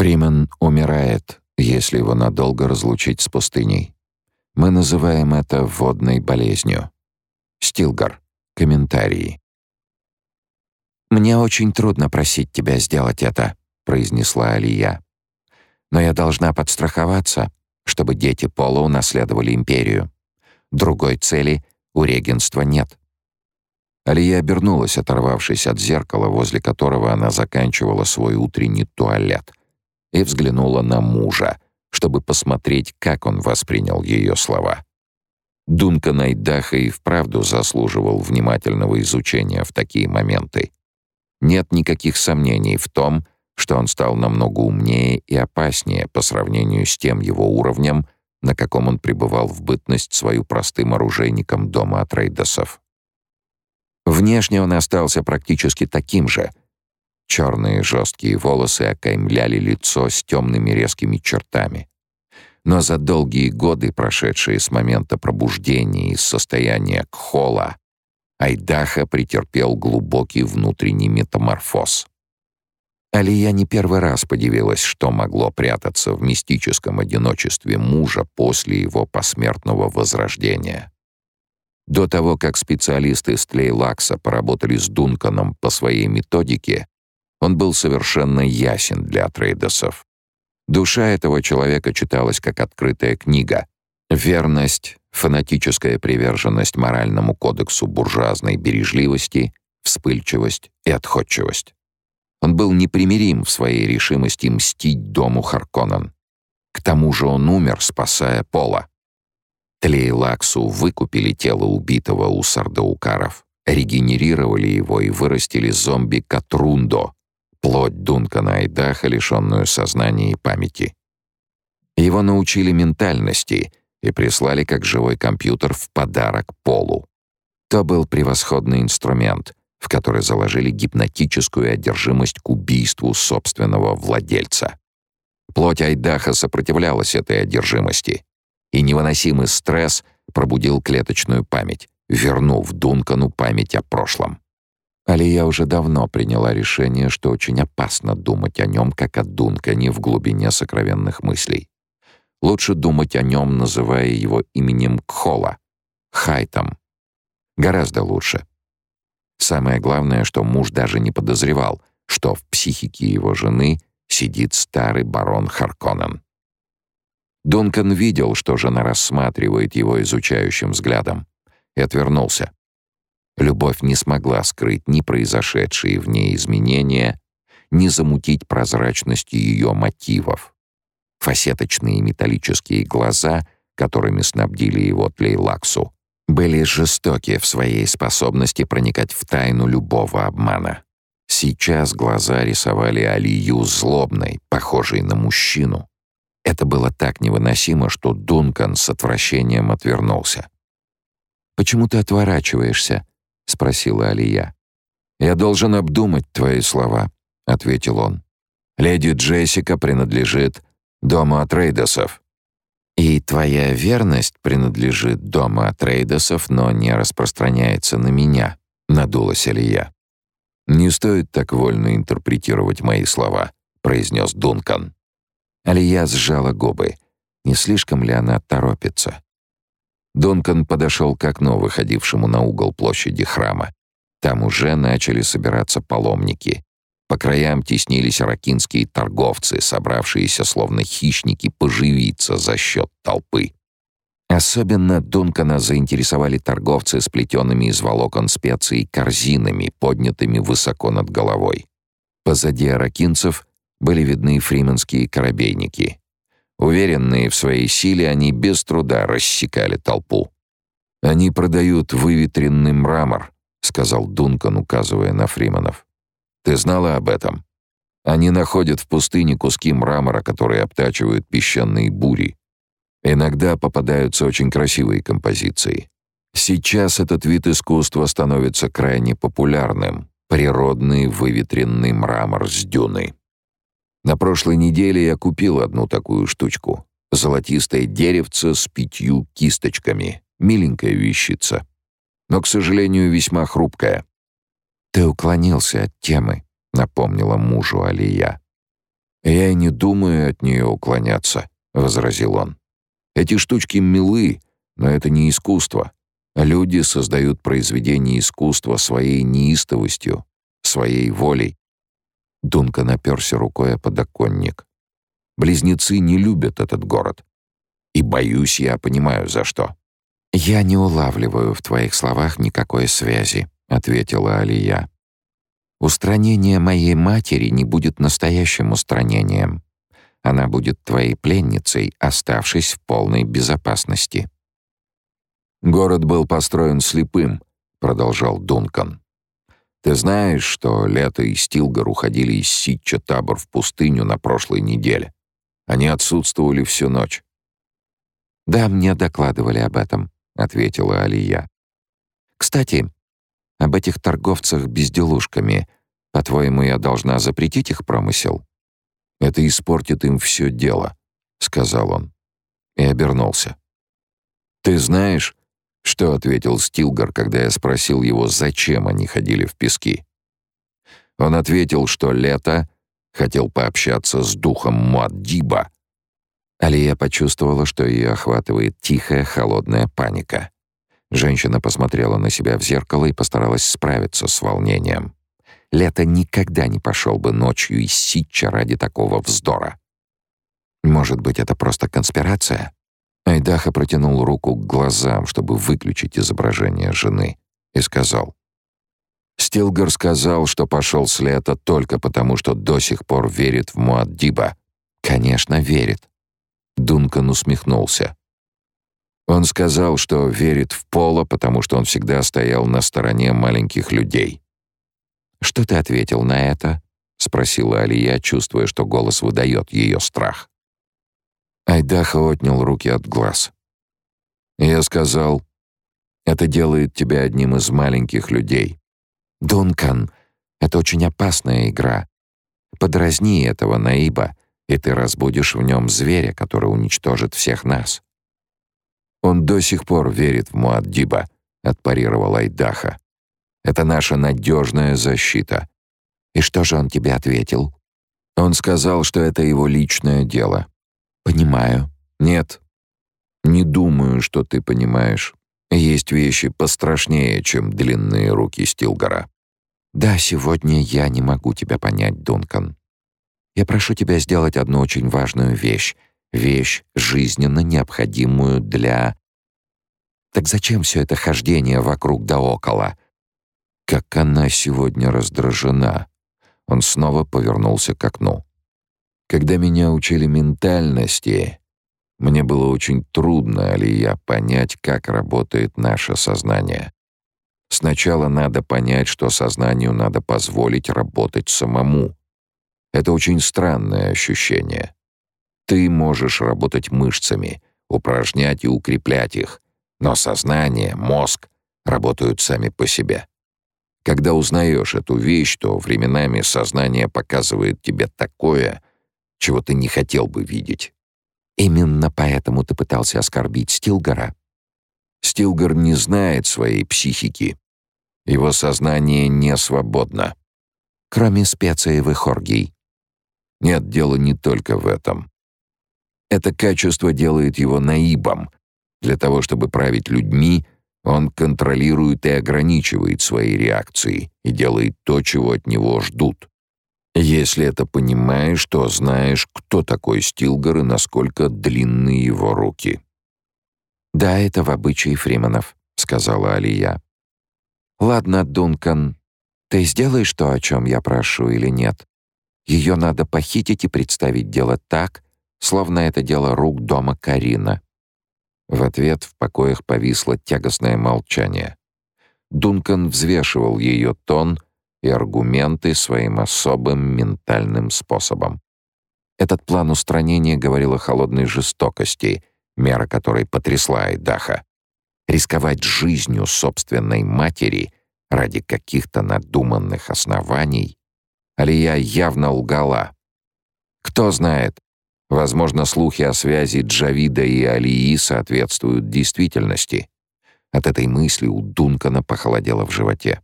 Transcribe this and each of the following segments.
Фримен умирает, если его надолго разлучить с пустыней. Мы называем это водной болезнью. Стилгар. Комментарии. «Мне очень трудно просить тебя сделать это», — произнесла Алия. «Но я должна подстраховаться, чтобы дети Пола унаследовали империю. Другой цели у регенства нет». Алия обернулась, оторвавшись от зеркала, возле которого она заканчивала свой утренний туалет, и взглянула на мужа, чтобы посмотреть, как он воспринял ее слова. Дункан Айдаха и вправду заслуживал внимательного изучения в такие моменты. Нет никаких сомнений в том, что он стал намного умнее и опаснее по сравнению с тем его уровнем, на каком он пребывал в бытность свою простым оружейником дома Атрейдосов. Внешне он остался практически таким же. Черные жесткие волосы окаймляли лицо с темными резкими чертами. Но за долгие годы, прошедшие с момента пробуждения из состояния кхола, Айдаха претерпел глубокий внутренний метаморфоз. Алия не первый раз подивилась, что могло прятаться в мистическом одиночестве мужа после его посмертного возрождения. До того, как специалисты из Тлейлакса поработали с Дунканом по своей методике, он был совершенно ясен для трейдосов. Душа этого человека читалась как открытая книга. Верность, фанатическая приверженность моральному кодексу буржуазной бережливости, вспыльчивость и отходчивость. Он был непримирим в своей решимости мстить дому Харконнен. К тому же он умер, спасая Пола. Тлейлаксу выкупили тело убитого у сардаукаров, регенерировали его и вырастили зомби Катрундо, плоть Дункана Айдаха, лишенную сознания и памяти. Его научили ментальности и прислали как живой компьютер в подарок Полу. То был превосходный инструмент, в который заложили гипнотическую одержимость к убийству собственного владельца. Плоть Айдаха сопротивлялась этой одержимости — и невыносимый стресс пробудил клеточную память, вернув Дункану память о прошлом. Алия уже давно приняла решение, что очень опасно думать о нем как о Дункане в глубине сокровенных мыслей. Лучше думать о нем, называя его именем Кхола, Хайтом. Гораздо лучше. Самое главное, что муж даже не подозревал, что в психике его жены сидит старый барон Харконнен. Дункан видел, что жена рассматривает его изучающим взглядом, и отвернулся. Любовь не смогла скрыть ни произошедшие в ней изменения, ни замутить прозрачность ее мотивов. Фасеточные металлические глаза, которыми снабдили его Тлейлаксу, были жестоки в своей способности проникать в тайну любого обмана. Сейчас глаза рисовали Алию злобной, похожей на мужчину, это было так невыносимо, что Дункан с отвращением отвернулся. «Почему ты отворачиваешься?» — спросила Алия. «Я должен обдумать твои слова», — ответил он. «Леди Джессика принадлежит дому Атрейдосов». «И твоя верность принадлежит дому Атрейдосов, но не распространяется на меня», — надулась Алия. «Не стоит так вольно интерпретировать мои слова», — произнес Дункан. Алия сжала губы. Не слишком ли она торопится? Дункан подошел к окну, выходившему на угол площади храма. Там уже начали собираться паломники. По краям теснились ракинские торговцы, собравшиеся словно хищники поживиться за счет толпы. Особенно Дункана заинтересовали торговцы с плетенными из волокон специй корзинами, поднятыми высоко над головой. Позади аракинцев были видны фрименские корабейники. Уверенные в своей силе, они без труда рассекали толпу. «Они продают выветренный мрамор», — сказал Дункан, указывая на фрименов. «Ты знала об этом? Они находят в пустыне куски мрамора, которые обтачивают песчаные бури. Иногда попадаются очень красивые композиции. Сейчас этот вид искусства становится крайне популярным — природный выветренный мрамор с дюны. На прошлой неделе я купил одну такую штучку. Золотистое деревце с пятью кисточками. Миленькая вещица. Но, к сожалению, весьма хрупкая. «Ты уклонился от темы», — напомнила мужу Алия. «Я и не думаю от нее уклоняться», — возразил он. «Эти штучки милы, но это не искусство. Люди создают произведения искусства своей неистовостью, своей волей». Дунка наперся рукой о подоконник. «Близнецы не любят этот город. И, боюсь, я понимаю, за что». «Я не улавливаю в твоих словах никакой связи», — ответила Алия. «Устранение моей матери не будет настоящим устранением. Она будет твоей пленницей, оставшись в полной безопасности». «Город был построен слепым», — продолжал Дункан. «Ты знаешь, что Лето и Стилгар уходили из Ситча табор в пустыню на прошлой неделе? Они отсутствовали всю ночь». «Да, мне докладывали об этом», — ответила Алия. «Кстати, об этих торговцах безделушками. По-твоему, я должна запретить их промысел?» «Это испортит им все дело», — сказал он. И обернулся. «Ты знаешь, что ответил Стилгар, когда я спросил его, зачем они ходили в пески?» Он ответил, что лето хотел пообщаться с духом Муаддиба, Алия почувствовала, что ее охватывает тихая, холодная паника. Женщина посмотрела на себя в зеркало и постаралась справиться с волнением. Лето никогда не пошел бы ночью из Ситча ради такого вздора. Может быть, это просто конспирация? Айдаха протянул руку к глазам, чтобы выключить изображение жены, и сказал. Стилгар сказал, что пошел с лета только потому, что до сих пор верит в Муаддиба. Конечно, верит. Дункан усмехнулся. Он сказал, что верит в Пола, потому что он всегда стоял на стороне маленьких людей. «Что ты ответил на это?» — спросила Алия, чувствуя, что голос выдает ее страх. Айдаха отнял руки от глаз. «Я сказал, это делает тебя одним из маленьких людей». «Дункан, это очень опасная игра. Подразни этого Наиба, и ты разбудишь в нем зверя, который уничтожит всех нас». «Он до сих пор верит в Муаддиба», — отпарировал Айдаха. «Это наша надежная защита». «И что же он тебе ответил?» «Он сказал, что это его личное дело». «Понимаю». «Нет, не думаю, что ты понимаешь. Есть вещи пострашнее, чем длинные руки Стилгора». «Да, сегодня я не могу тебя понять, Дункан. Я прошу тебя сделать одну очень важную вещь, вещь жизненно необходимую для Так зачем все это хождение вокруг да около? Как она сегодня раздражена. Он снова повернулся к окну. Когда меня учили ментальности, мне было очень трудно, Алия, понять, как работает наше сознание. Сначала надо понять, что сознанию надо позволить работать самому. Это очень странное ощущение. Ты можешь работать мышцами, упражнять и укреплять их, но сознание, мозг работают сами по себе. Когда узнаешь эту вещь, то временами сознание показывает тебе такое, чего ты не хотел бы видеть. Именно поэтому ты пытался оскорбить Стилгара. Стилгар не знает своей психики. Его сознание не свободно. Кроме специевых оргий. Нет, дело не только в этом. Это качество делает его наибом. Для того, чтобы править людьми, он контролирует и ограничивает свои реакции и делает то, чего от него ждут. Если это понимаешь, то знаешь, кто такой Стилгар и насколько длинны его руки. «Да, это в обычае Фрименов», — сказала Алия. «Ладно, Дункан, ты сделаешь то, о чем я прошу, или нет?» Ее надо похитить и представить дело так, словно это дело рук дома Карина. В ответ в покоях повисло тягостное молчание. Дункан взвешивал ее тон и аргументы своим особым ментальным способом. Этот план устранения говорил о холодной жестокости, мера которой потрясла Айдаха. Рисковать жизнью собственной матери ради каких-то надуманных оснований Алия явно лгала. Кто знает, возможно, слухи о связи Джавида и Алии соответствуют действительности. От этой мысли у Дункана похолодело в животе.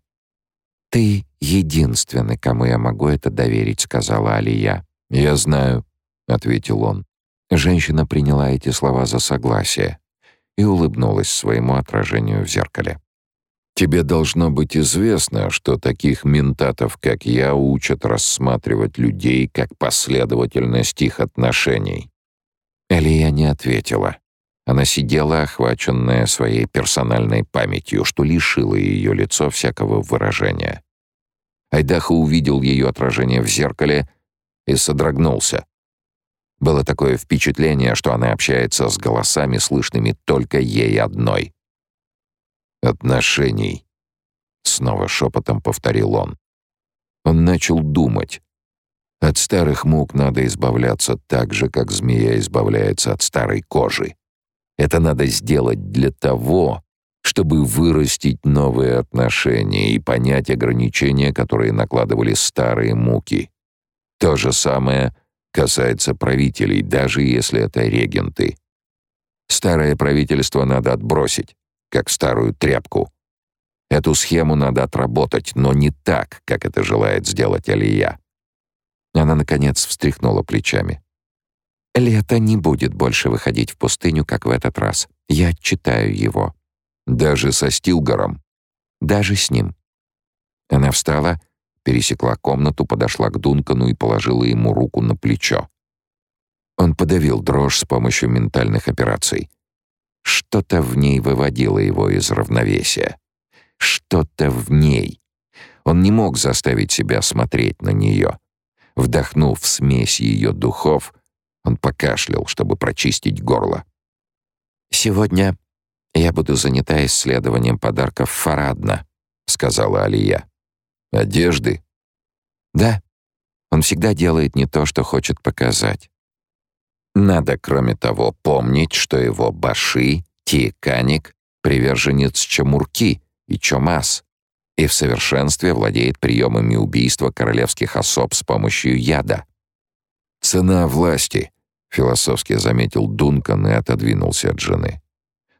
«Ты единственный, кому я могу это доверить», — сказала Алия. «Я знаю», — ответил он. Женщина приняла эти слова за согласие и улыбнулась своему отражению в зеркале. «Тебе должно быть известно, что таких ментатов, как я, учат рассматривать людей как последовательность их отношений». Элия не ответила. Она сидела, охваченная своей персональной памятью, что лишило ее лицо всякого выражения. Айдаха увидел ее отражение в зеркале и содрогнулся. Было такое впечатление, что она общается с голосами, слышными только ей одной. «Отношений», — снова шепотом повторил он. Он начал думать. От старых мук надо избавляться так же, как змея избавляется от старой кожи. Это надо сделать для того, чтобы вырастить новые отношения и понять ограничения, которые накладывали старые муки. То же самое касается правителей, даже если это регенты. Старое правительство надо отбросить, как старую тряпку. Эту схему надо отработать, но не так, как это желает сделать Алия. Она, наконец, встряхнула плечами. Лето не будет больше выходить в пустыню, как в этот раз. Я читаю его. Даже со Стилгаром? Даже с ним. Она встала, пересекла комнату, подошла к Дункану и положила ему руку на плечо. Он подавил дрожь с помощью ментальных операций. Что-то в ней выводило его из равновесия. Что-то в ней. Он не мог заставить себя смотреть на нее. Вдохнув смесь ее духов, он покашлял, чтобы прочистить горло. «Сегодня я буду занята исследованием подарков Фарадна», — сказала Алия. «Одежды?» «Да. Он всегда делает не то, что хочет показать. Надо, кроме того, помнить, что его Баши, Тиканик, приверженец Чамурки и Чомас, и в совершенстве владеет приемами убийства королевских особ с помощью яда. «Цена власти», философски заметил Дункан и отодвинулся от жены.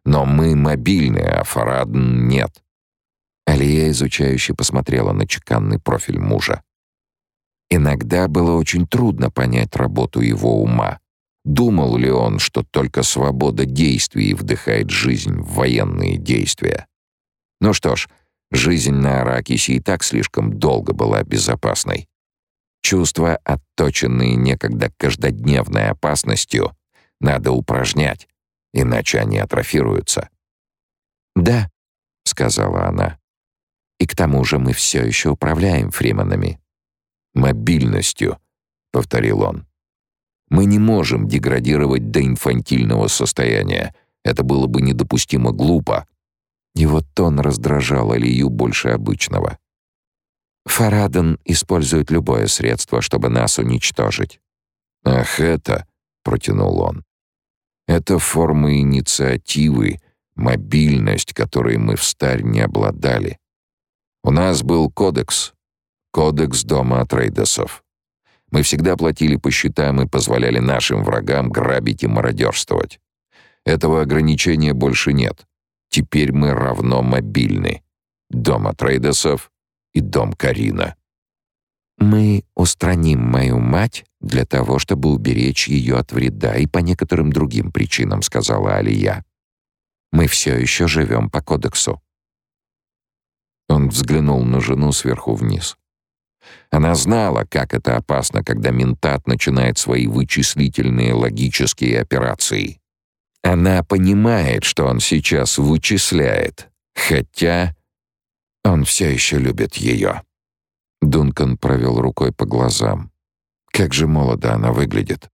Но мы мобильные, а Фарадн нет. Алия изучающе посмотрела на чеканный профиль мужа. Иногда было очень трудно понять работу его ума. Думал ли он, что только свобода действий вдыхает жизнь в военные действия? Ну что ж, жизнь на Аракисе и так слишком долго была безопасной. Чувства, отточенные некогда каждодневной опасностью, надо упражнять, иначе они атрофируются. «Да», — сказала она. «И к тому же мы все еще управляем фриманами». «Мобильностью», — повторил он. «Мы не можем деградировать до инфантильного состояния. Это было бы недопустимо глупо». Его тон раздражал Алию больше обычного. Фараден использует любое средство, чтобы нас уничтожить. Ах, это, протянул он. Это форма инициативы, мобильность, которой мы в старь не обладали. У нас был кодекс, кодекс дома Атрейдесов. Мы всегда платили по счетам и позволяли нашим врагам грабить и мародерствовать. Этого ограничения больше нет. Теперь мы равно мобильны. Дом Атрейдесов и дом Карина. Мы устраним мою мать для того, чтобы уберечь ее от вреда и по некоторым другим причинам, сказала Алия. Мы все еще живем по кодексу. Он взглянул на жену сверху вниз. Она знала, как это опасно, когда ментат начинает свои вычислительные логические операции. Она понимает, что он сейчас вычисляет, хотя он все еще любит ее. Дункан провел рукой по глазам. Как же молодо она выглядит.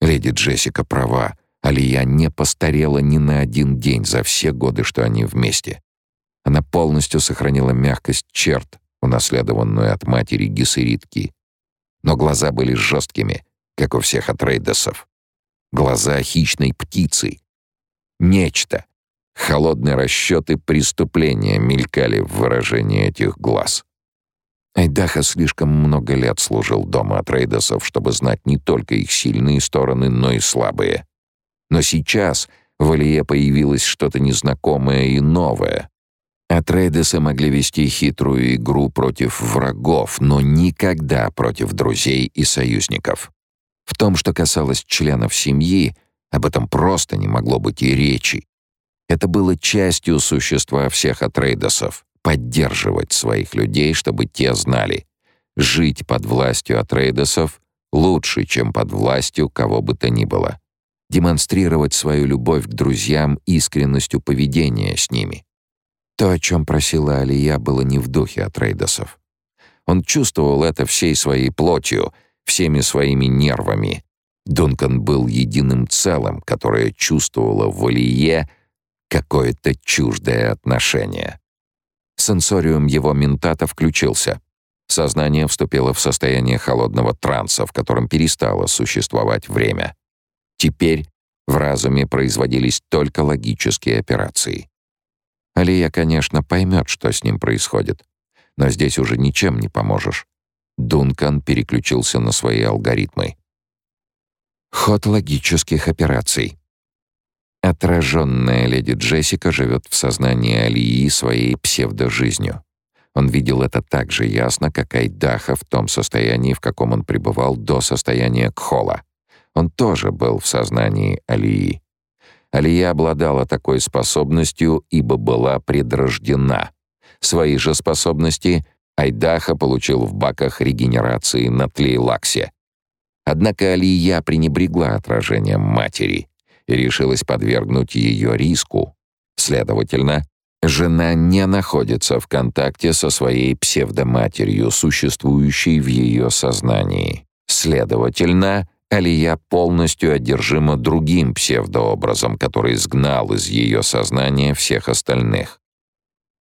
Леди Джессика права. Алия не постарела ни на один день за все годы, что они вместе. Она полностью сохранила мягкость черт, унаследованную от матери Гессеритки. Но глаза были жесткими, как у всех Атрейдесов. Глаза хищной птицы. Нечто, Холодные расчеты преступления мелькали в выражении этих глаз. Айдаха слишком много лет служил дома Атрейдесов, чтобы знать не только их сильные стороны, но и слабые. Но сейчас в Алие появилось что-то незнакомое и новое. Атрейдесы могли вести хитрую игру против врагов, но никогда против друзей и союзников. В том, что касалось членов семьи, об этом просто не могло быть и речи. Это было частью существа всех Атрейдосов — поддерживать своих людей, чтобы те знали. Жить под властью Атрейдосов лучше, чем под властью кого бы то ни было. Демонстрировать свою любовь к друзьям искренностью поведения с ними. То, о чем просила Алия, было не в духе Атрейдосов. Он чувствовал это всей своей плотью, всеми своими нервами. Дункан был единым целым, которое чувствовало в Алие какое-то чуждое отношение. Сенсориум его ментата включился. Сознание вступило в состояние холодного транса, в котором перестало существовать время. Теперь в разуме производились только логические операции. Алия, конечно, поймет, что с ним происходит, но здесь уже ничем не поможешь. Дункан переключился на свои алгоритмы. Ход логических операций. Отраженная леди Джессика живет в сознании Алии своей псевдожизнью. Он видел это так же ясно, как Айдаха в том состоянии, в каком он пребывал до состояния Кхола. Он тоже был в сознании Алии. Алия обладала такой способностью, ибо была предрождена. Свои же способности Айдаха получил в баках регенерации на Тлейлаксе. Однако Алия пренебрегла отражением матери и решилась подвергнуть ее риску. Следовательно, жена не находится в контакте со своей псевдоматерью, существующей в ее сознании. Следовательно, Алия полностью одержима другим псевдообразом, который изгнал из ее сознания всех остальных.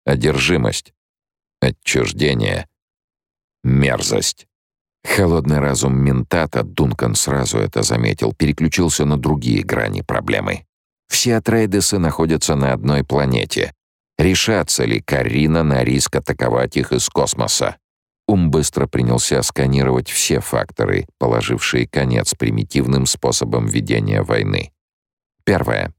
Одержимость, отчуждение, мерзость. Холодный разум ментата, Дункан сразу это заметил, переключился на другие грани проблемы. Все Атрейдесы находятся на одной планете. Решатся ли Карина на риск атаковать их из космоса? Ум быстро принялся сканировать все факторы, положившие конец примитивным способам ведения войны. Первое.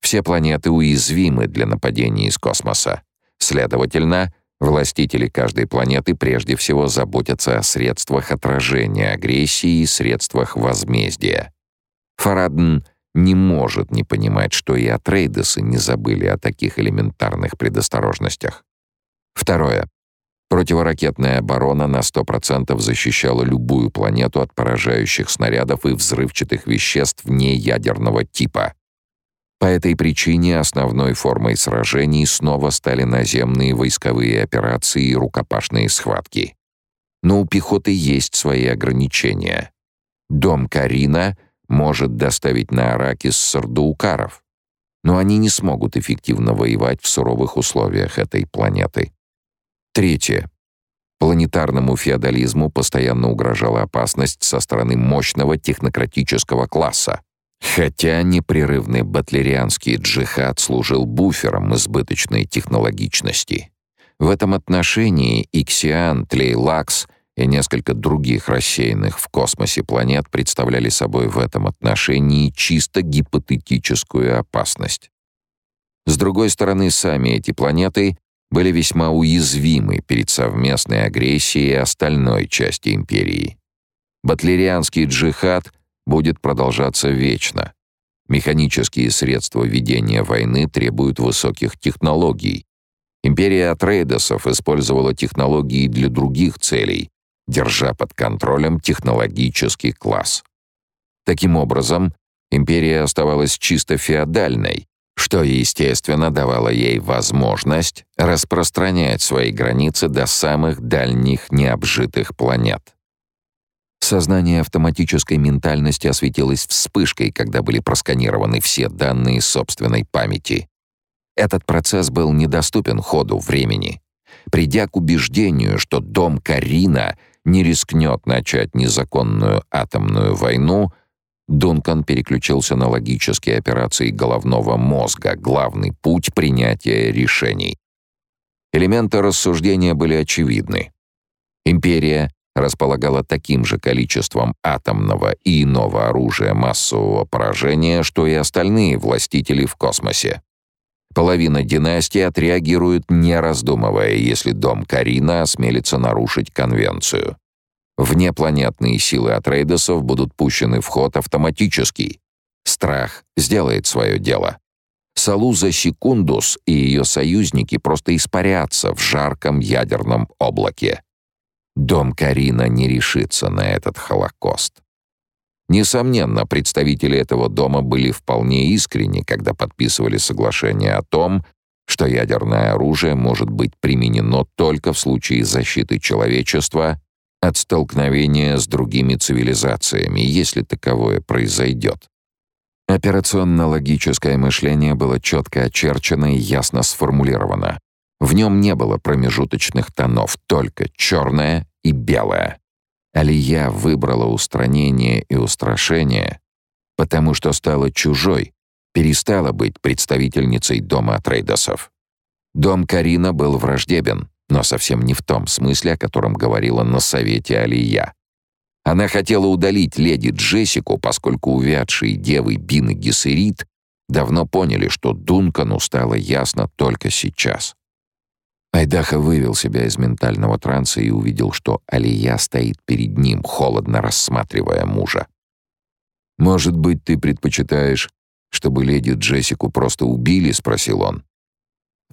Все планеты уязвимы для нападений из космоса. Следовательно, властители каждой планеты прежде всего заботятся о средствах отражения агрессии и средствах возмездия. Фарадн не может не понимать, что и Атрейдесы не забыли о таких элементарных предосторожностях. Второе. Противоракетная оборона на 100% защищала любую планету от поражающих снарядов и взрывчатых веществ неядерного типа. По этой причине основной формой сражений снова стали наземные войсковые операции и рукопашные схватки. Но у пехоты есть свои ограничения. Дом Карина может доставить на Аракис сардуукаров, но они не смогут эффективно воевать в суровых условиях этой планеты. Третье. Планетарному феодализму постоянно угрожала опасность со стороны мощного технократического класса. Хотя непрерывный батлерианский джихад служил буфером избыточной технологичности. В этом отношении Иксиан, Тлейлакс и несколько других рассеянных в космосе планет представляли собой в этом отношении чисто гипотетическую опасность. С другой стороны, сами эти планеты были весьма уязвимы перед совместной агрессией остальной части империи. Батлерианский джихад будет продолжаться вечно. Механические средства ведения войны требуют высоких технологий. Империя Атрейдосов использовала технологии для других целей, держа под контролем технологический класс. Таким образом, империя оставалась чисто феодальной, что, естественно, давало ей возможность распространять свои границы до самых дальних необжитых планет. Сознание автоматической ментальности осветилось вспышкой, когда были просканированы все данные собственной памяти. Этот процесс был недоступен ходу времени. Придя к убеждению, что дом Карина не рискнет начать незаконную атомную войну, Дункан переключился на логические операции головного мозга, главный путь принятия решений. Элементы рассуждения были очевидны. Империя располагала таким же количеством атомного и иного оружия массового поражения, что и остальные властители в космосе. Половина династии отреагирует, не раздумывая, если дом Карина осмелится нарушить конвенцию. Внепланетные силы Атрейдесов будут пущены в ход автоматически. Страх сделает свое дело. Салуза Секундус и ее союзники просто испарятся в жарком ядерном облаке. Дом Карина не решится на этот Холокост. Несомненно, представители этого дома были вполне искренни, когда подписывали соглашение о том, что ядерное оружие может быть применено только в случае защиты человечества от столкновения с другими цивилизациями, если таковое произойдет. Операционно-логическое мышление было четко очерчено и ясно сформулировано. В нем не было промежуточных тонов, только черное и белое. Алия выбрала устранение и устрашение, потому что стала чужой, перестала быть представительницей дома Атрейдосов. Дом Карина был враждебен, но совсем не в том смысле, о котором говорила на совете Алия. Она хотела удалить леди Джессику, поскольку увядшие девы Бин и Гессерит давно поняли, что Дункану стало ясно только сейчас. Айдаха вывел себя из ментального транса и увидел, что Алия стоит перед ним, холодно рассматривая мужа. «Может быть, ты предпочитаешь, чтобы леди Джессику просто убили?» — спросил он.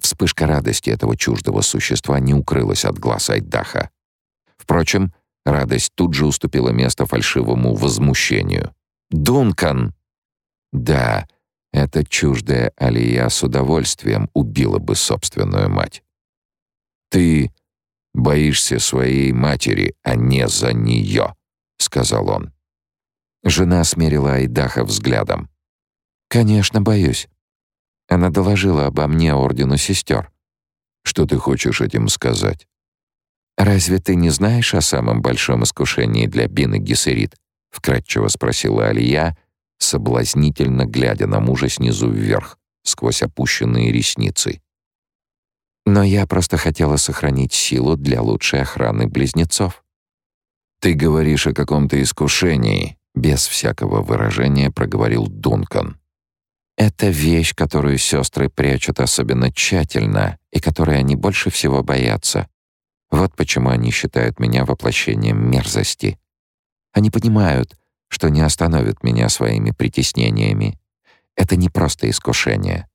Вспышка радости этого чуждого существа не укрылась от глаз Айдаха. Впрочем, радость тут же уступила место фальшивому возмущению. «Дункан!» Да, эта чуждая Алия с удовольствием убила бы собственную мать. «Ты боишься своей матери, а не за нее», — сказал он. Жена смерила Айдаха взглядом. «Конечно, боюсь. Она доложила обо мне ордену сестер. Что ты хочешь этим сказать? Разве ты не знаешь о самом большом искушении для Бины Гессерит? вкратчиво спросила Алия, соблазнительно глядя на мужа снизу вверх, сквозь опущенные ресницы. Но я просто хотела сохранить силу для лучшей охраны близнецов. Ты говоришь о каком-то искушении, без всякого выражения проговорил Дункан. Это вещь, которую сестры прячут особенно тщательно и которой они больше всего боятся. Вот почему они считают меня воплощением мерзости. Они понимают, что не остановят меня своими притеснениями. Это не просто искушение.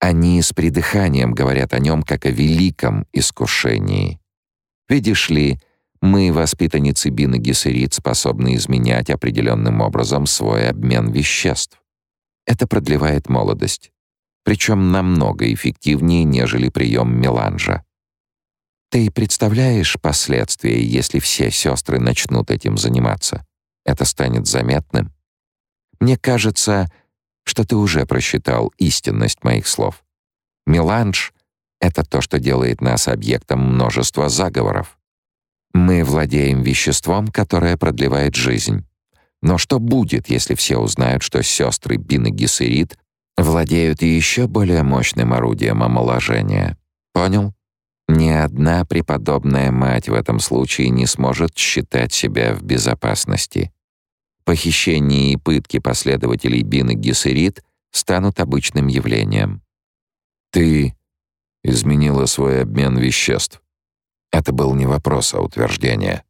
Они с придыханием говорят о нем как о великом искушении. Видишь ли, мы, воспитанницы Бины Гессерит, способны изменять определенным образом свой обмен веществ. Это продлевает молодость, причем намного эффективнее, нежели прием меланжа. Ты представляешь последствия, если все сестры начнут этим заниматься? Это станет заметным. Мне кажется, что ты уже просчитал истинность моих слов. Меланж — это то, что делает нас объектом множества заговоров. Мы владеем веществом, которое продлевает жизнь. Но что будет, если все узнают, что сестры Бин и Гессерит владеют еще более мощным орудием омоложения? Понял? Ни одна преподобная мать в этом случае не сможет считать себя в безопасности. Похищение и пытки последователей Бин и Гессерит станут обычным явлением. Ты изменила свой обмен веществ. Это был не вопрос, а утверждение.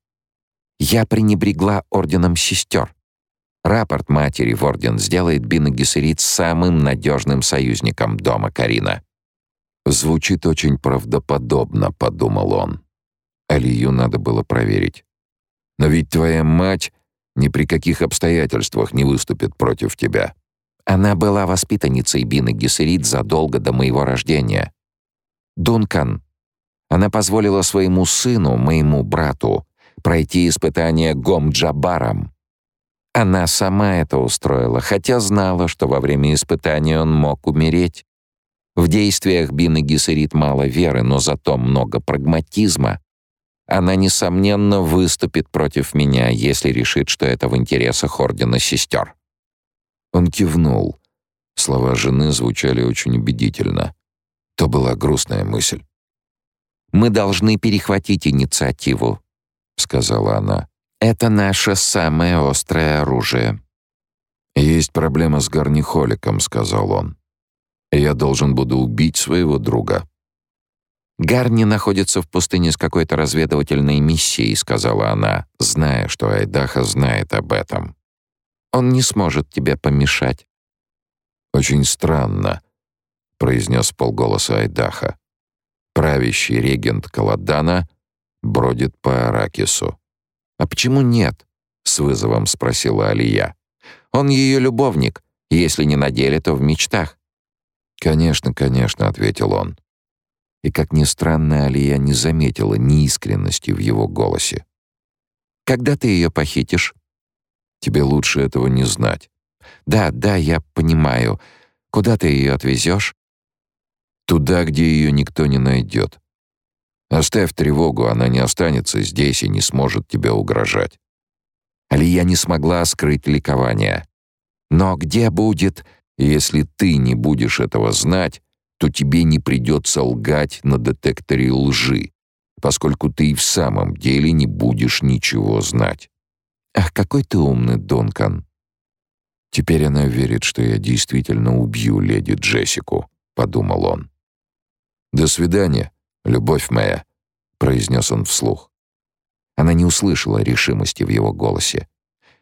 Я пренебрегла орденом сестер. Рапорт матери в орден сделает Бина Гессерит самым надежным союзником дома Карина. «Звучит очень правдоподобно», — подумал он. Алию надо было проверить. «Но ведь твоя мать ни при каких обстоятельствах не выступит против тебя. Она была воспитанницей Бины Гессерит задолго до моего рождения. Дункан. Она позволила своему сыну, моему брату, пройти испытание Гом-Джабаром. Она сама это устроила, хотя знала, что во время испытания он мог умереть. В действиях Бины Гессерит мало веры, но зато много прагматизма. Она, несомненно, выступит против меня, если решит, что это в интересах Ордена Сестер. Он кивнул. Слова жены звучали очень убедительно. То была грустная мысль. «Мы должны перехватить инициативу», — сказала она. Это наше самое острое оружие. Есть проблема с гарнихоликом, сказал он. Я должен буду убить своего друга. «Гарни находится в пустыне с какой-то разведывательной миссией», — сказала она, зная, что Айдаха знает об этом. «Он не сможет тебе помешать». «Очень странно», — произнес полголоса Айдаха. «Правящий регент Каладана бродит по Аракису». «А почему нет?» — с вызовом спросила Алия. «Он ее любовник, если не на деле, то в мечтах». «Конечно, конечно», — ответил он. И, как ни странно, Алия не заметила неискренности в его голосе. «Когда ты ее похитишь?» «Тебе лучше этого не знать». «Да, да, я понимаю. Куда ты ее отвезешь?» «Туда, где ее никто не найдет. Оставь тревогу, она не останется здесь и не сможет тебе угрожать». Алия не смогла скрыть ликование. «Но где будет...» «Если ты не будешь этого знать, то тебе не придется лгать на детекторе лжи, поскольку ты и в самом деле не будешь ничего знать. Ах, какой ты умный, Дункан. Теперь она верит, что я действительно убью леди Джессику, подумал он. До свидания, любовь моя, произнес он вслух. Она не услышала решимости в его голосе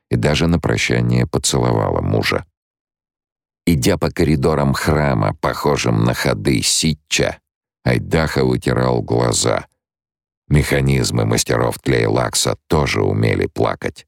и даже на прощание поцеловала мужа. Идя по коридорам храма, похожим на ходы Ситча, Айдаха вытирал глаза. Механизмы мастеров Тлейлакса тоже умели плакать.